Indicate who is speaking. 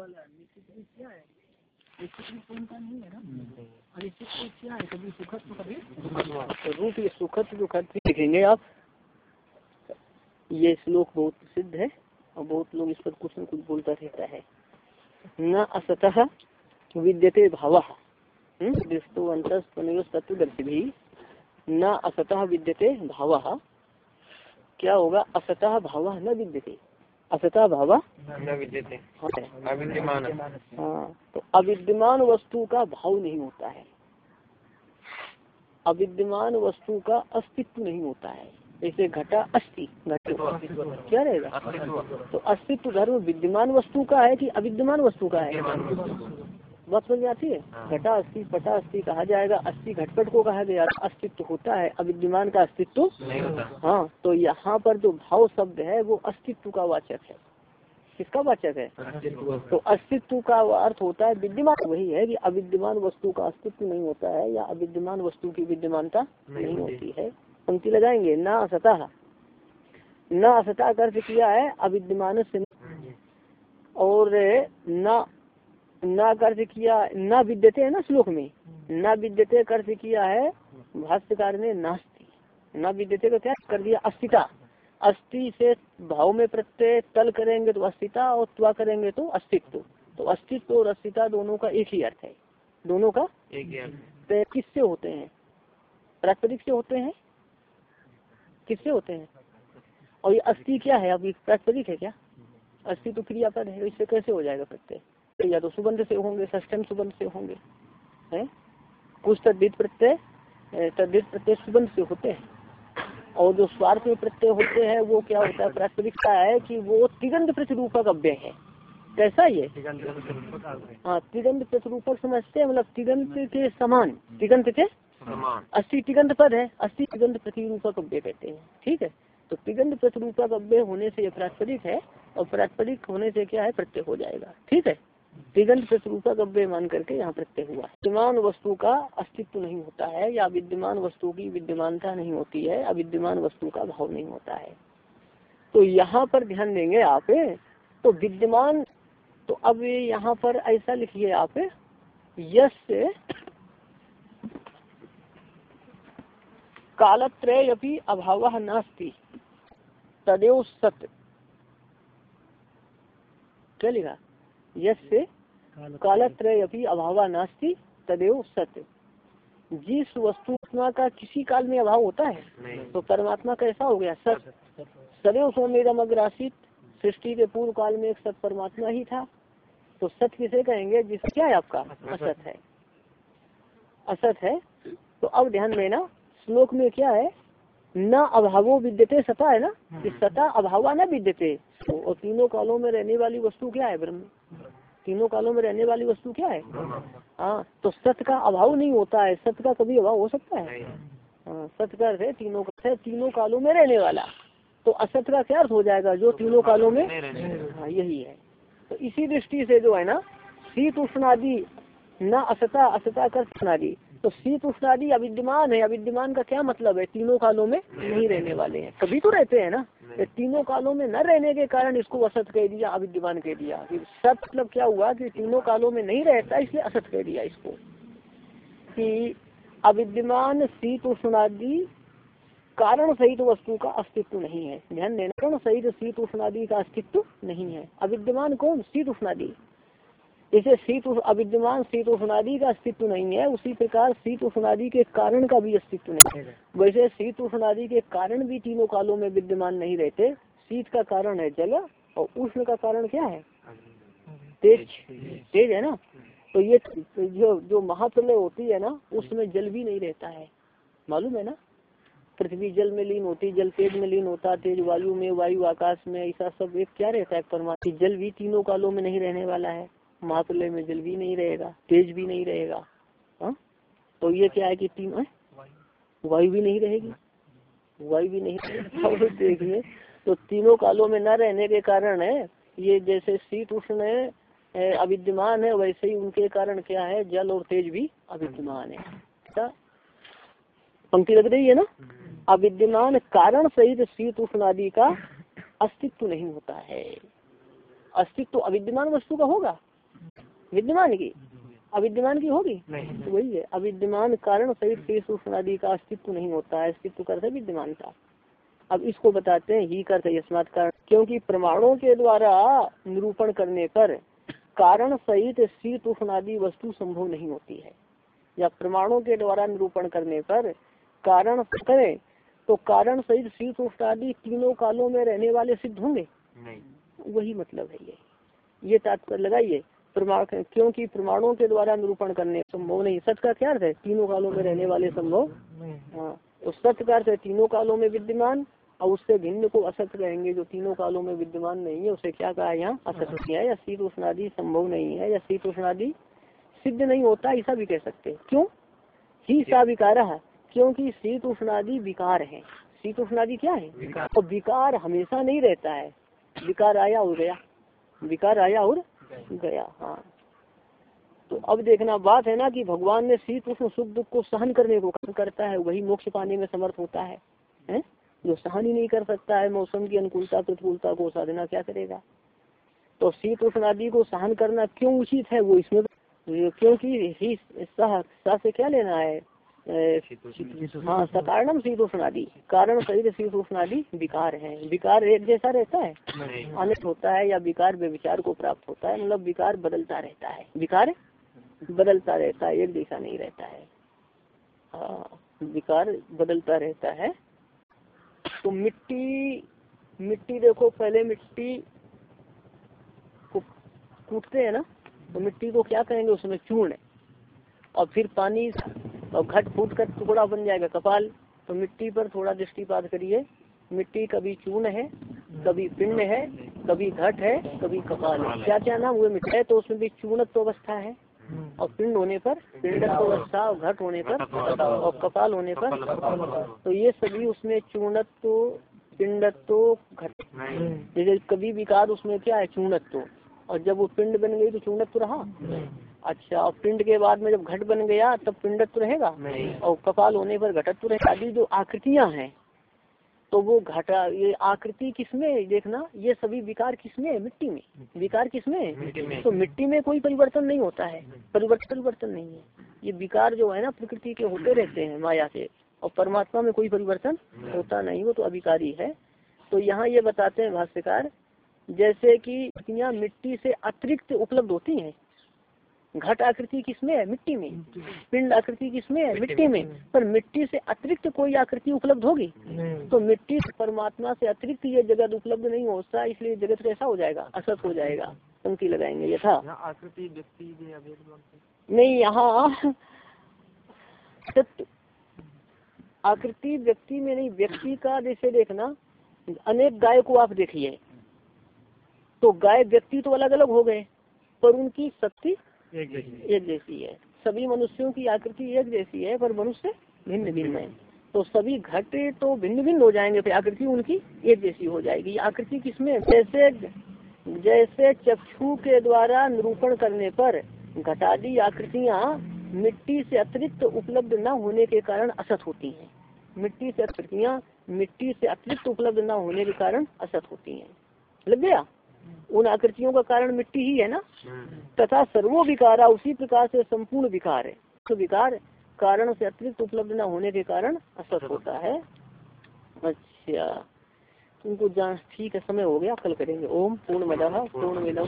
Speaker 1: वाला निश्चित रूप क्या है? रूप ये सुखद दुखद आप। ये श्लोक बहुत प्रसिद्ध है और बहुत लोग इस पर कुछ न कुछ बोलता रहता है। न असतः विद्यते भाव। दृष्टो अंतस्तत्वदर्शी भी न असतः विद्यते भाव। क्या होगा? असतः भाव न विद्यते। असतः भाव? हाँ।
Speaker 2: अविद्यमान।
Speaker 1: हाँ तो अविद्यमान वस्तु का भाव नहीं होता है। अविद्यमान वस्तु का अस्तित्व नहीं होता है। जैसे घटा अस्थि घट। क्या रहेगा? तो अस्तित्व धर्म विद्यमान वस्तु का है कि अविद्यमान वस्तु का है? बात समझ में आती है। घटा अस्थि पटा अस्थि कहा जाएगा। अस्थि घटपट को कहा गया अस्तित्व होता है। अविद्यमान का अस्तित्व
Speaker 2: नहीं होता।
Speaker 1: हाँ तो यहाँ पर जो भाव शब्द है वो अस्तित्व का वाचक है। किसका वाचक है? तो अस्तित्व का अर्थ होता है विद्यमान। वही है कि अविद्यमान वस्तु का अस्तित्व नहीं होता है या अविद्यमान वस्तु की विद्यमानता
Speaker 2: नहीं होती।
Speaker 1: होती है। पंक्ति लगाएँगे। न असतः। न असतः का अर्थ किया है अविद्यमान से। और न न का अर्थ किया न विद्यते है ना श्लोक में। न विद्यते का अर्थ किया है भाष्यकार ने नास्ति। न विद्यते का क्या कर दिया अस्थिता अस्थि से भाव में प्रत्यय तल करेंगे तो अस्थिता और त्वा करेंगे तो अस्तित्व। तो अस्तित्व और अस्थिता दोनों का एक ही अर्थ है। दोनों का
Speaker 2: एक ही अर्थ
Speaker 1: तो किससे होते हैं? प्राकृतिक से होते हैं? किससे होते हैं? और ये अस्थि क्या है? अभी प्राकृतिक है क्या? अस्थि तो क्रियापद है इससे कैसे हो जाएगा प्रत्यय? तो या तो सुबंध से होंगे सष्टम सुबंध से होंगे है? कुछ तद्वित प्रत्यय ए, तद्धित प्रत्यय सुबंध से होते हैं। और जो स्वार्थ में प्रत्यय होते हैं वो क्या होता है? प्राकृतिक है कि वो तिगंध प्रतिरूपक अव्यय है। कैसा ये? हाँ तिगंध प्रतिरूपक समझते हैं मतलब तिगंत के समान तिगंत के
Speaker 2: समान।
Speaker 1: अस्थि तिगंत पद है अस्थि तिगंत प्रतिरूपक अव्यय कहते हैं। ठीक है? तो तिगंत प्रतिरूपक अव्यय होने से ये प्रास्पदिक है और प्रास्पदिक होने से क्या है? प्रत्यय हो जाएगा। ठीक है? तिगंत प्रतिरूपक अव्यय मान करके यहाँ प्रत्यय हुआ विद्यमान वस्तु का अस्तित्व नहीं होता है या विद्यमान वस्तु की विद्यमानता नहीं होती है, अविद्यमान वस्तु का भाव नहीं होता है। तो यहाँ पर ध्यान देंगे आप तो विद्यमान तो अब यहाँ पर ऐसा लिखिए आप यश कालत्रय अपनी अभाव नास्ति। तदेव सत्य क्या लिखा? यश कालत्रय। अपनी अभाव नास्ती तदेव सत्य जिस वस्तु का किसी काल में अभाव होता है तो परमात्मा कैसा हो गया सत्य सदैव सोमेदम अग्रासित सृष्टि के पूर्व काल में एक सत परमात्मा ही था। तो सत्य किसे कहेंगे जिस क्या है आपका? असत है। असत है तो अब ध्यान देना श्लोक में क्या है? न अभावो विद्यते सता है ना? कि सता अभावा न विद्यते। और तीनों कालों में रहने वाली वस्तु क्या है ब्रह्म? तीनों कालों में रहने वाली वस्तु क्या है? हाँ तो सत्य का अभाव नहीं होता है। सत्य का कभी अभाव हो सकता है?
Speaker 2: सत
Speaker 1: हाँ सत्य का अर्थ है तीनों का है तीनों कालों में रहने वाला। तो असत का क्या अर्थ हो जाएगा जो तीनों कालों में? हाँ यही है। तो इसी दृष्टि से जो है ना शीत उष्णादि न असता असता कर उष्णादि तो शीत उष्णादि अविद्यमान है। अविद्यमान का क्या मतलब है? तीनों कालों में नहीं रहने वाले हैं। कभी तो रहते हैं ना? तीनों कालों में न रहने के कारण इसको असत कह दिया अविद्यमान कह दिया। सत मतलब क्या हुआ कि तीनों कालों में नहीं रहता इसलिए असत कह दिया इसको। कि अविद्यमान शीत उष्णादि कारण सहित वस्तु का अस्तित्व नहीं है। ध्यान देना कारण सहित शीत उष्णादि का अस्तित्व नहीं है। अविद्यमान कौन? शीत उष्णादि। जैसे शीत अविद्यमान शीत उष्णादि का अस्तित्व नहीं है। उसी प्रकार शीत उष्णादि के कारण का भी अस्तित्व नहीं है। वैसे शीत उष्णादि के कारण भी तीनों कालों में विद्यमान नहीं रहते। शीत का कारण है जल और उष्ण का कारण क्या है? तेज। तेज है ना? तो ये जो जो महाप्रलय होती है ना, उसमें जल भी नहीं रहता है। मालूम है ना? पृथ्वी जल में लीन होती, जल तेज में लीन होता, तेज वायु में, वायु आकाश में, ऐसा सब एक क्या रहता है परमात्मा जल भी तीनों कालों में नहीं रहने वाला है। महाप्रलय में जल भी नहीं रहेगा तेज भी नहीं रहेगा हाँ? तो ये क्या है कि तीन? वायु भी नहीं रहेगी? वायु भी नहीं रहेगी। देखिए तो तीनों कालों में न रहने के कारण है ये जैसे शीत उष्ण है, अविद्यमान है वैसे ही उनके कारण क्या है? जल और तेज भी अविद्यमान है। क्या? पंक्ति लग रही है ना? अविद्यमान कारण सहित शीत उष्ण आदि का अस्तित्व नहीं होता है। अस्तित्व अविद्यमान वस्तु का होगा। विद्यमान की? अविद्यमान की होगी? तो वही है अविद्यमान कारण सहित शेष सूक्ष्म आदि का अस्तित्व नहीं होता है अस्तित्व करते विद्यमान का। अब इसको बताते हैं ही करते यशमात कारण। क्योंकि प्रमाणों के द्वारा निरूपण करने पर कारण सहित शीत उष्ण आदि वस्तु संभव नहीं होती है। या प्रमाणों के द्वारा निरूपण करने पर कारण करें तो कारण सहित शीत उष्ण आदि तीनों कालों में रहने वाले सिद्ध होंगे?
Speaker 2: नहीं।
Speaker 1: वही मतलब है ये। ये तात्पर्य लगाइए। प्रमाण क्योंकि प्रमाणों के द्वारा निरूपण करने संभव नहीं। सत्य का क्या अर्थ है? तीनों कालों में रहने वाले संभव? हाँ तो सत्य का अर्थ है तीनों कालों में विद्यमान और उससे भिन्न को असत्य कहेंगे जो तीनों कालों में विद्यमान नहीं है उसे क्या कहा यहाँ? असत्य किया या शीत उष्णादि संभव नहीं है। या शीत उष्णादि सिद्ध नहीं होता ऐसा भी कह सकते क्यों? ही सा विकार है क्योंकि शीत उष्णादि विकार है। शीत उष्णादि क्या है? और विकार हमेशा नहीं रहता है। विकार आया और गया। विकार आया और गया हाँ तो अब देखना बात है ना कि भगवान ने शीत उष्ण सुख दुख को सहन करने को काम करता है वही मोक्ष पाने में समर्थ होता है हैं? जो सहन ही नहीं कर सकता है मौसम की अनुकूलता प्रतिकूलता को साधना क्या करेगा तो शीत उष्ण आदि को सहन करना क्यों उचित है वो इसमें क्योंकि ही सह से क्या लेना है हाँ सकारणम शीतोष्ण आदि कारण शरीर शीतोष्ण आदि विकार है। विकार एक जैसा रहता है। अनित होता है या विकार विचार को प्राप्त होता है मतलब विकार बदलता रहता है। विकार बदलता रहता है एक जैसा नहीं रहता है। हाँ विकार बदलता रहता है। तो मिट्टी मिट्टी देखो पहले मिट्टी को कूटते हैं ना तो मिट्टी को क्या कहेंगे उसमें चूर्ण और फिर पानी और घट फूट कर टुकड़ा बन जाएगा कपाल। तो मिट्टी पर थोड़ा दृष्टिपात करिए। मिट्टी कभी चून है कभी पिंड है कभी घट है कभी कपाल है। क्या क्या नाम हुए मिट्टी? है तो उसमें भी चूर्णत्व तो अवस्था है। और पिंड होने पर पिंडत्व अवस्था और घट होने पर और कपाल होने पर। तो ये सभी उसमें चूर्णत्व पिंडत्व घट। जैसे कभी विकार उसमें क्या है? चूर्णत्व। और जब वो पिंड बन गई तो चूर्णत्व रहा? अच्छा और पिंड के बाद में जब घट बन गया तब पिंडत्व रहेगा? और कपाल होने पर घटत्व रहेगा? आदि जो आकृतियाँ हैं तो वो घटा ये आकृति किसमें? देखना ये सभी विकार किसमें? है मिट्टी में। विकार किसमें? तो मिट्टी में कोई परिवर्तन नहीं होता है। परिवर्तन परिवर्तन नहीं है। ये विकार जो है ना प्रकृति के होते रहते हैं माया से और परमात्मा में कोई परिवर्तन होता नहीं वो तो अभिकारी है। तो यहाँ ये बताते हैं भाष्यकार जैसे कि मिट्टी से अतिरिक्त उपलब्ध होती हैं घट आकृति किसमें है? मिट्टी में। पिंड आकृति किसमें है? मिट्टी में। पर मिट्टी से अतिरिक्त कोई आकृति उपलब्ध होगी? तो मिट्टी परमात्मा से अतिरिक्त ये जगत उपलब्ध नहीं होता इसलिए जगत कैसा हो जाएगा? असत हो जाएगा। पंक्ति लगाएँगे यथा।
Speaker 2: आकृति व्यक्ति
Speaker 1: नहीं यहाँ आकृति व्यक्ति में नहीं व्यक्ति का जैसे देखना अनेक गाय को आप देखिए। तो गाय व्यक्ति तो अलग अलग हो गए पर उनकी शक्ति
Speaker 2: एक जैसी
Speaker 1: है। सभी मनुष्यों की आकृति एक जैसी है, पर मनुष्य भिन्न भिन्न है। तो सभी घटे तो भिन्न भिन्न हो जाएँगे, फिर आकृति उनकी एक जैसी हो जाएगी। आकृति किसमें? जैसे जैसे चक्षु के द्वारा निरूपण करने पर घटादी आकृतियाँ मिट्टी से अतिरिक्त उपलब्ध न होने के कारण असत होती हैं। मिट्टी से आकृतियाँ मिट्टी से अतिरिक्त उपलब्ध न होने के कारण असत होती हैं। लग गया? उन आकृतियों का कारण मिट्टी ही है ना? तथा सर्वो विकारा उसी प्रकार से संपूर्ण विकार है। तो विकार कारण से अतिरिक्त उपलब्ध न होने के कारण असत होता है। अच्छा। उनको जान ठीक है समय हो गया। कल करेंगे। ओम पूर्ण मदा पूर्ण मिलम